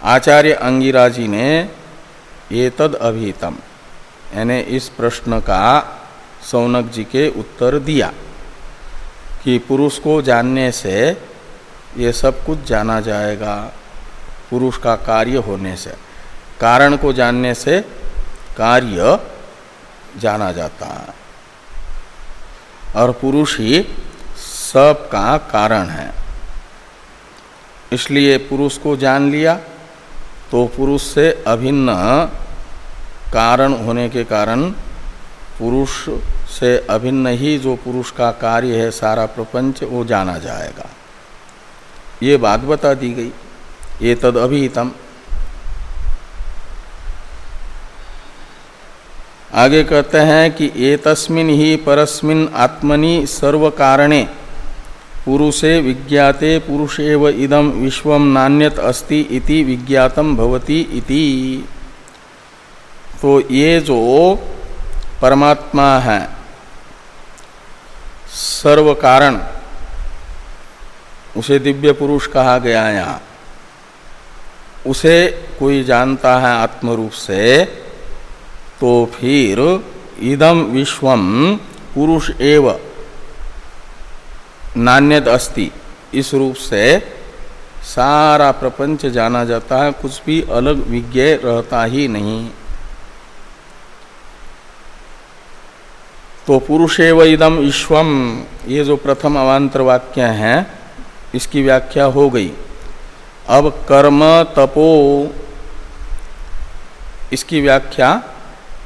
आचार्य अंगिरा जी ने ये तद अभितम यानी इस प्रश्न का सौनक जी के उत्तर दिया कि पुरुष को जानने से ये सब कुछ जाना जाएगा, पुरुष का कार्य होने से। कारण को जानने से कार्य जाना जाता। है और पुरुष ही सब का कारण है। इसलिए पुरुष को जान लिया तो पुरुष से अभिन्न कारण होने के कारण पुरुष से अभिन्न ही जो पुरुष का कार्य है सारा प्रपंच, वो जाना जाएगा। ये बात बता दी गई। ये तद अभिहितम आगे कहते हैं कि ये तस्मिन ही परस्मिन आत्मनि सर्व कारणे पुरुषे विज्ञाते पुरुष एव इदम विश्व नान्यत अस्ति इति विज्ञातम भवति इति। तो ये जो परमात्मा है सर्व कारण उसे दिव्य पुरुष कहा गया यहाँ। उसे कोई जानता है आत्मरूप से तो फिर इदम विश्वम पुरुष एव, नान्यद अस्ति। इस रूप से सारा प्रपंच जाना जाता है, कुछ भी अलग विज्ञ रहता ही नहीं। तो पुरुषेव इदम विश्वम ये जो प्रथम अवान्तर वाक्य है, इसकी व्याख्या हो गई। अब कर्म तपो, इसकी व्याख्या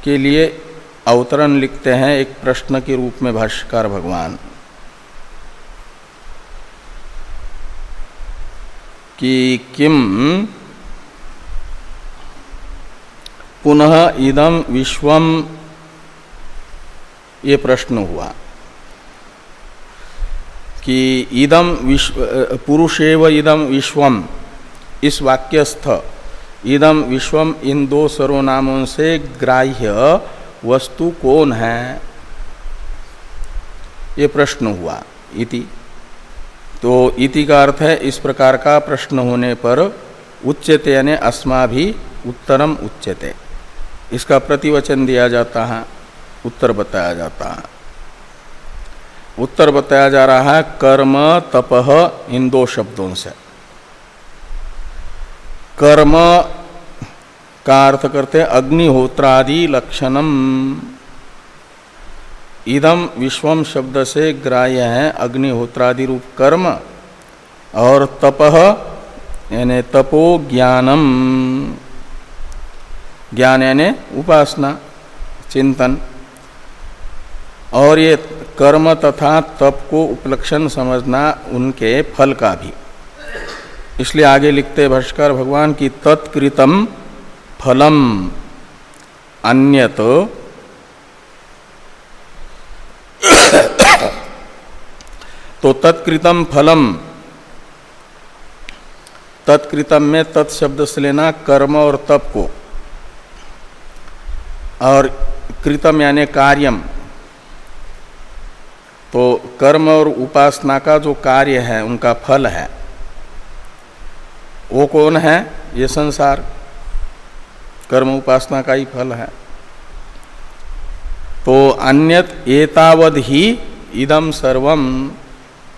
के लिए अवतरण लिखते हैं एक प्रश्न के रूप में भाष्यकार भगवान। कि किम पुनः इदम विश्वम। ये प्रश्न हुआ कि इदम विश्व, पुरुषेव इदम विश्वम, इस वाक्यस्थ इदम विश्वम इन दो सर्वनामों से ग्राह्य वस्तु कौन है? ये प्रश्न हुआ इति। तो इति का अर्थ है, इस प्रकार का प्रश्न होने पर उच्चते यानी अस्मा भी उत्तरम उच्चते इसका प्रतिवचन दिया जाता है। उत्तर बताया जाता है। उत्तर बताया जा रहा है, कर्म तपह इन दो शब्दों से। कर्म का अर्थ करते अग्निहोत्रादि लक्षणम। इदम विश्वम शब्द से ग्राह्य है, अग्निहोत्रादि रूप कर्म और तपह यानी तपो ज्ञानम। ज्ञान यानी उपासना, चिंतन। और ये कर्म तथा तप को उपलक्षण समझना उनके फल का भी। इसलिए आगे लिखते भाष्कर, भगवान की तत्कृतम फलम अन्यत। तो तत्कृतम फलम। तत्कृतम में तत्शब्द से लेना कर्म और तप को। और कृतम यानी कार्यम। तो कर्म और उपासना का जो कार्य है, उनका फल है। वो कौन है? ये संसार। कर्म उपासना का ही फल है। तो अन्यत एतावद ही इदम सर्वम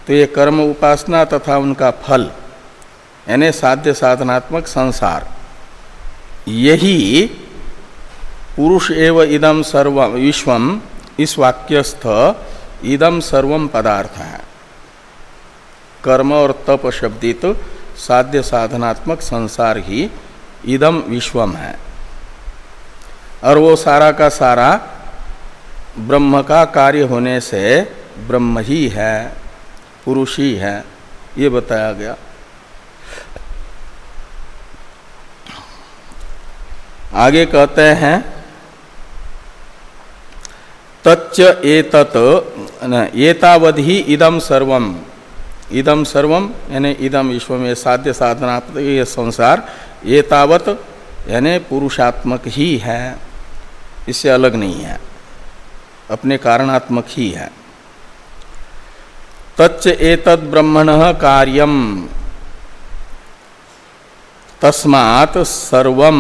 तो ये कर्म उपासना तथा उनका फल, यानी साध्य साधनात्मक संसार। यही पुरुष एव इदम सर्व विश्वम इस वाक्यस्थ इदम सर्वम पदार्थ। है कर्म और तप शब्दित साध्य साधनात्मक संसार ही इदम विश्वम है। और वो सारा का सारा ब्रह्म का कार्य होने से ब्रह्म ही है, पुरुष ही है, ये बताया गया। आगे कहते हैं तच्च एतत एतावधि इदम सर्वम। इदम सर्वम, यानी इदम विश्व में साध्य साधना ये संसार ये तावत यानी पुरुषात्मक ही है। इससे अलग नहीं है। अपने कारणात्मक ही है। तच्च एतद ब्रह्मण कार्यम। तस्मात् सर्वम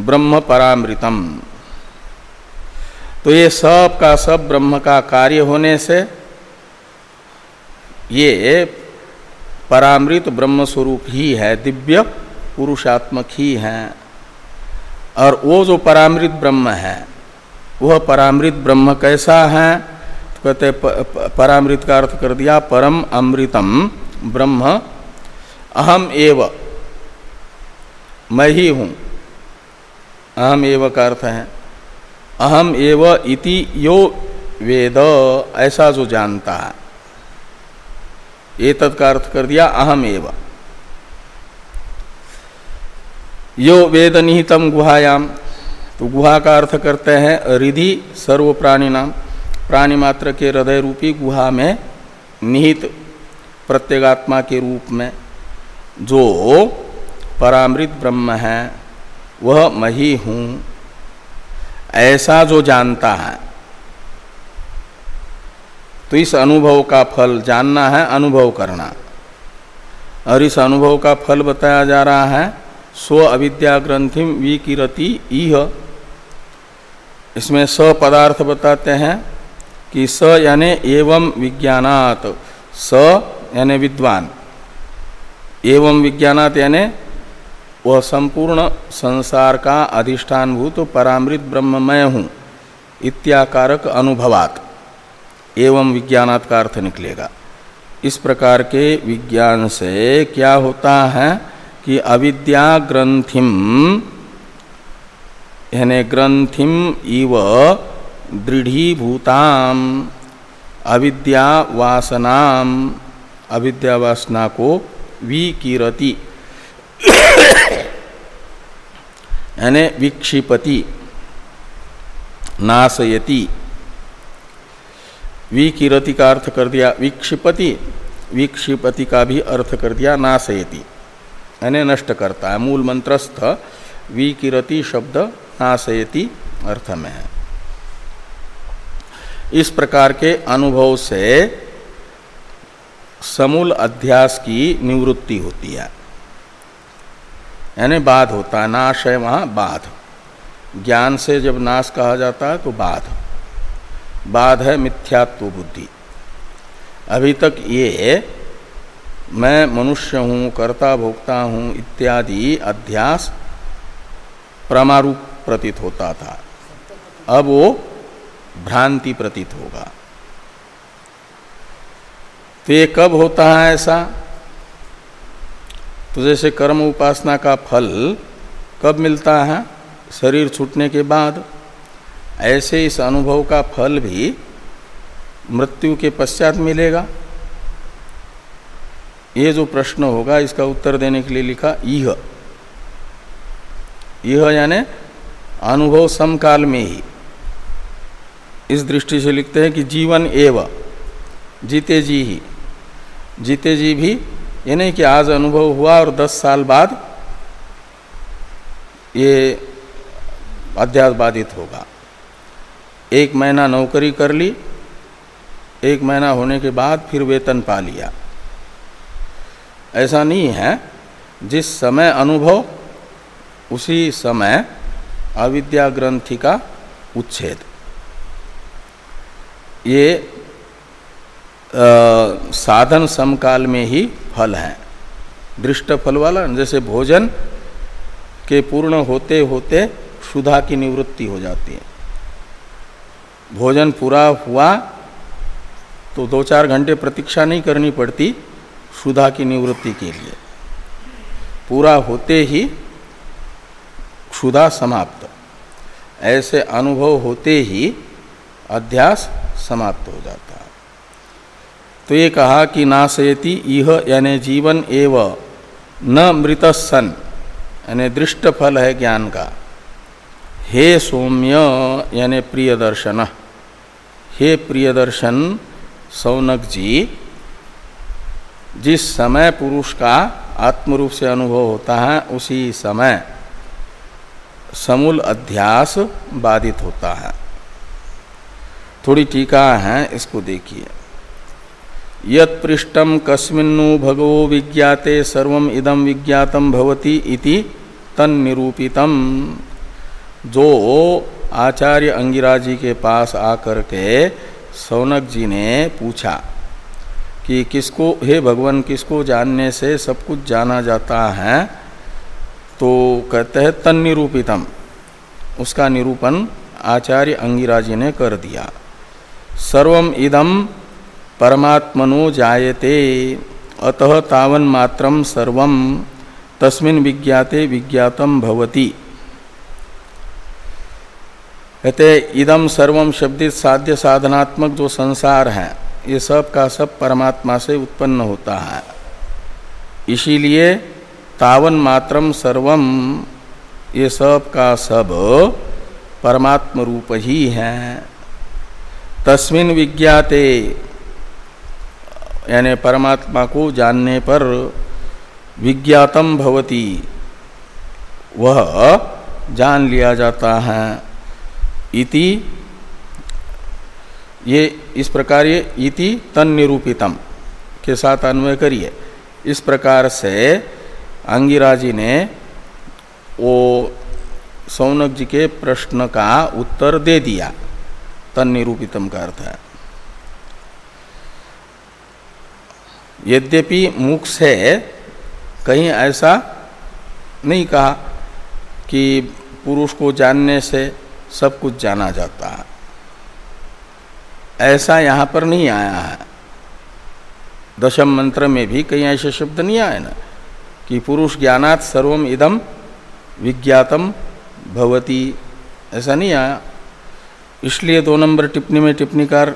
ब्रह्म परामृतम। तो ये सब का सब ब्रह्म का कार्य होने से ये परामृत ब्रह्म स्वरूप ही है, दिव्य पुरुषात्मक ही है। और वो जो परामृत ब्रह्म है, वह परामृत ब्रह्म कैसा है? तो कहते परामृत का अर्थ कर दिया, परम अमृतम ब्रह्म, अहम एव, मैं ही हूँ। अहम एव का अर्थ है। अहम एव इति यो वेद, ऐसा जो जानता है। ये तत्का अर्थ कर दिया, अहम एव। यो वेद निहितम गुहायाम। तो गुहा का अर्थ करते हैं रिधि सर्व प्राणी नाम प्राणी मात्र के हृदय रूपी गुहा में निहित प्रत्येगात्मा के रूप में जो परामृत ब्रह्म है, वह मही हूँ। ऐसा जो जानता है। तो इस अनुभव का फल जानना है, अनुभव करना। और इस अनुभव का फल बताया जा रहा है, स्व अविद्या ग्रंथिम विकिरति इह। इसमें स पदार्थ बताते हैं कि स यानि एवं विज्ञानात, स यानि विद्वान। एवं विज्ञानात यानी वह संपूर्ण संसार का अधिष्ठानभूत परामृत ब्रह्ममय हूँ, इत्याकारक अनुभवात। एवं विज्ञानात का अर्थ निकलेगा। इस प्रकार के विज्ञान से क्या होता है कि अविद्या ग्रंथिम यानी ग्रंथिम इव दृढ़ीभूताम, अविद्या वासनाम, अविद्या वासना को विकीरति। यानी विक्षिपति, नाशयति। विकिरति का अर्थ कर दिया, विक्षिपति विक्षिपति का भी अर्थ कर दिया, नाशयति। यानी नष्ट करता है मूल मंत्रस्थ, विकिरति शब्द, नाशयति अर्थ में है। इस प्रकार के अनुभव से समूल अध्यास की निवृत्ति होती है। यानी बाध होता है, नाश है, वहाँ बाध। ज्ञान से जब नाश कहा जाता है तो बाध। बाध है मिथ्यात्व बुद्धि। अभी तक ये मैं मनुष्य हूँ, कर्ता, भोक्ता हूँ, इत्यादि अध्यास प्रमारूप प्रतीत होता था। अब वो भ्रांति प्रतीत होगा। तो ये कब होता है ऐसा? तो जैसे कर्म उपासना का फल कब मिलता है? शरीर छूटने के बाद। ऐसे इस अनुभव का फल भी मृत्यु के पश्चात मिलेगा। ये जो प्रश्न होगा, इसका उत्तर देने के लिए लिखा यह यह यानी अनुभव समकाल में ही। इस दृष्टि से लिखते हैं कि जीवन एव, जीते जी ही। जीते जी भी ये नहीं कि आज अनुभव हुआ और दस साल बाद ये अध्यास बाधित होगा। एक महीना नौकरी कर ली, एक महीना होने के बाद फिर वेतन पा लिया। ऐसा नहीं है, जिस समय अनुभव, उसी समय अविद्या ग्रंथि का उच्छेद। ये साधन समकाल में ही फल है। दृष्ट फल वाला, जैसे भोजन के पूर्ण होते होते क्षुधा की निवृत्ति हो जाती है। भोजन पूरा हुआ तो दो चार घंटे प्रतीक्षा नहीं करनी पड़ती क्षुधा की निवृत्ति के लिए। पूरा होते ही क्षुधा समाप्त। ऐसे अनुभव होते ही अध्यास समाप्त हो जाता है। तो ये कहा कि नाशयति यह यानी जीवन एव न मृत सन यानी दृष्ट फल है ज्ञान का। हे सौम्य यानी प्रिय दर्शन हे प्रिय दर्शन सौनक जी, जिस समय पुरुष का आत्मरूप से अनुभव होता है, उसी समय समूल अध्यास बाधित होता है। थोड़ी टीका है, इसको देखिए। यत्पृष्ठम कस्मिन्नु भगवो विज्ञाते सर्व इदम विज्ञातम भवति इति तन्निरूपितम। जो आचार्य अंगिरा जी के पास आकर के सौनक जी ने पूछा कि किसको, हे भगवान, किसको जानने से सब कुछ जाना जाता है? तो कहते हैं तन निरूपितम उसका निरूपण आचार्य अंगिरा जी ने कर दिया। सर्वम इदम परमात्मनो जायते। अतः तावन मात्रम सर्वम तस्मिन विज्ञाते विज्ञातम भवति। कहते इदम सर्वम शब्दित साध्य साधनात्मक जो संसार है, ये सब का सब परमात्मा से उत्पन्न होता है। इसीलिए तावन मात्रम सर्वम ये सब का सब परमात्म रूप ही है। तस्मिन विज्ञाते यानी परमात्मा को जानने पर विज्ञातम भवती। वह जान लिया जाता है। इति, ये इस प्रकार ये इति तन निरूपितम के साथ अन्वय करिए। इस प्रकार से अंगिरा जी ने वो सौनक जी के प्रश्न का उत्तर दे दिया। तन निरूपितम का अर्थ है। यद्यपि मुख से कहीं ऐसा नहीं कहा कि पुरुष को जानने से सब कुछ जाना जाता है। ऐसा यहाँ पर नहीं आया है। दशम मंत्र में भी कहीं ऐसे शब्द नहीं आए ना, कि पुरुष ज्ञानात सर्वम इदम विज्ञातम भवती, ऐसा नहीं आया। इसलिए दो नंबर टिप्पणी में टिप्पणीकार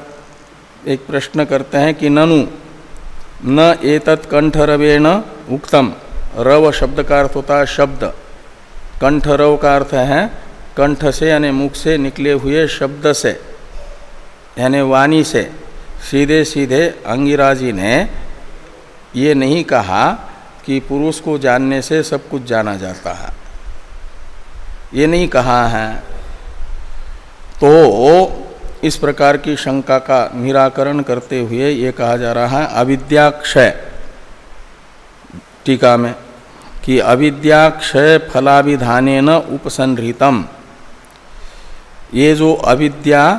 एक प्रश्न करते हैं कि ननु न एतत् कंठरवेण उक्तम। रव शब्द का अर्थ होता है शब्द। कंठरव का अर्थ है कंठ से यानी मुख से निकले हुए शब्द से, यानी वाणी से। सीधे सीधे अंगिराजी ने ये नहीं कहा कि पुरुष को जानने से सब कुछ जाना जाता है। ये नहीं कहा है। तो इस प्रकार की शंका का निराकरण करते हुए ये कहा जा रहा है, अविद्याक्षय। टीका में कि अविद्याक्षय फलाभिधान उपसंहृतम। ये जो अविद्या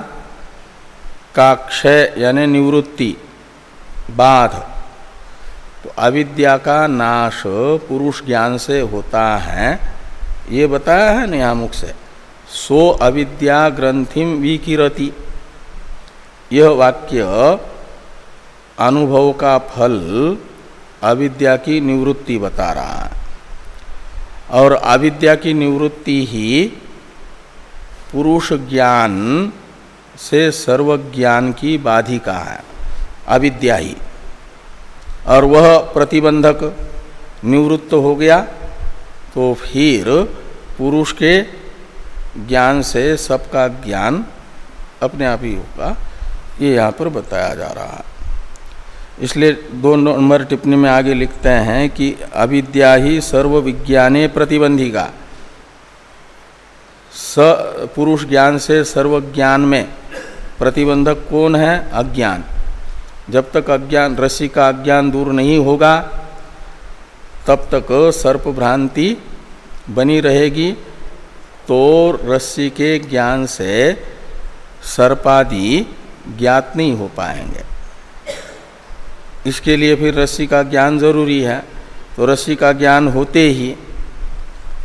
का क्षय यानी निवृत्ति, बाध तो अविद्या का नाश पुरुष ज्ञान से होता है। ये बताया है नियामुख से, सो अविद्या ग्रंथिम विकिरति। यह वाक्य अनुभव का फल अविद्या की निवृत्ति बता रहा है। और अविद्या की निवृत्ति ही पुरुष ज्ञान से सर्व ज्ञान की बाधिका है। अविद्या ही। और वह प्रतिबंधक निवृत्त हो गया तो फिर पुरुष के ज्ञान से सबका ज्ञान अपने आप ही होगा। ये यहाँ पर बताया जा रहा है। इसलिए दो नंबर टिप्पणी में आगे लिखते हैं कि अविद्या ही सर्व विज्ञाने प्रतिबंधिका। स, पुरुष ज्ञान से सर्व ज्ञान में प्रतिबंधक कौन है? अज्ञान। जब तक अज्ञान, रस्सी का अज्ञान दूर नहीं होगा, तब तक सर्प भ्रांति बनी रहेगी। तो रस्सी के ज्ञान से सर्पादि ज्ञात नहीं हो पाएँगे। इसके लिए फिर रस्सी का ज्ञान ज़रूरी है। तो रस्सी का ज्ञान होते ही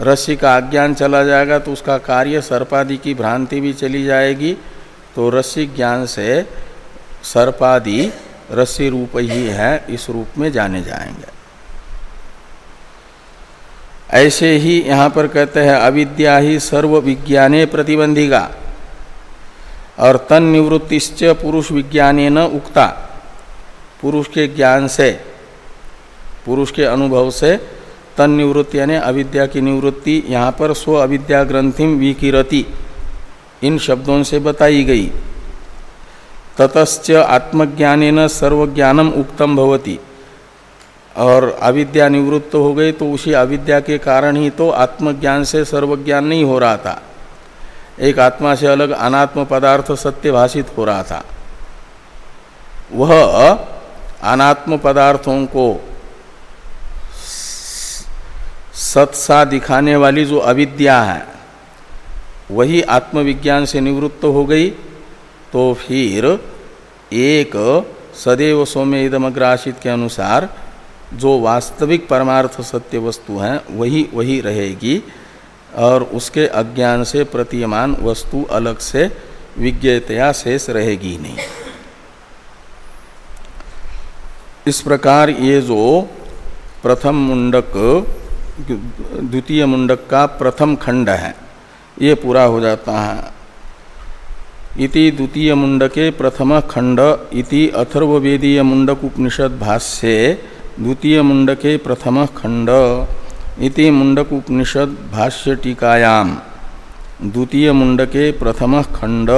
रस्सी का अज्ञान चला जाएगा तो उसका कार्य सर्पादि की भ्रांति भी चली जाएगी। तो रस्सी ज्ञान से सर्पादि रस्सी रूप ही है, इस रूप में जाने जाएँगे। ऐसे ही यहाँ पर कहते हैं, अविद्या ही सर्व विज्ञाने प्रतिबंधिका। और तन निवृत्तिश्च पुरुष विज्ञाने न उक्ता। पुरुष के ज्ञान से, पुरुष के अनुभव से तन निवृत्ति यानी अविद्या की निवृत्ति यहाँ पर स्व अविद्या ग्रंथिम विकिरति। इन शब्दों से बताई गई। ततश्च आत्मज्ञान सर्वज्ञानम उक्तम भवती। और अविद्या निवृत्त हो गई तो उसी अविद्या के कारण ही तो आत्मज्ञान से सर्वज्ञान नहीं हो रहा था। एक आत्मा से अलग अनात्म पदार्थ सत्य भाषित हो रहा था। वह अनात्म पदार्थों को सत्सा दिखाने वाली जो अविद्या है, वही आत्मविज्ञान से निवृत्त हो गई तो फिर एक सदैव सौम्य इदमग्राशित के अनुसार जो वास्तविक परमार्थ सत्य वस्तु हैं, वही वही रहेगी। और उसके अज्ञान से प्रतीयमान वस्तु अलग से विज्ञतया शेष रहेगी नहीं। इस प्रकार ये जो प्रथम मुंडक, द्वितीय मुंडक का प्रथम खंड है, ये पूरा हो जाता है। इति द्वितीय मुंडके प्रथम खंड, इति अथर्वेदीय मुंडक उपनिषद भाष्ये द्वितीय मुंडके प्रथम खंड। इति मुंडक उपनिषद भाष्य टीकायाम द्वितीय मुंडके प्रथम खंड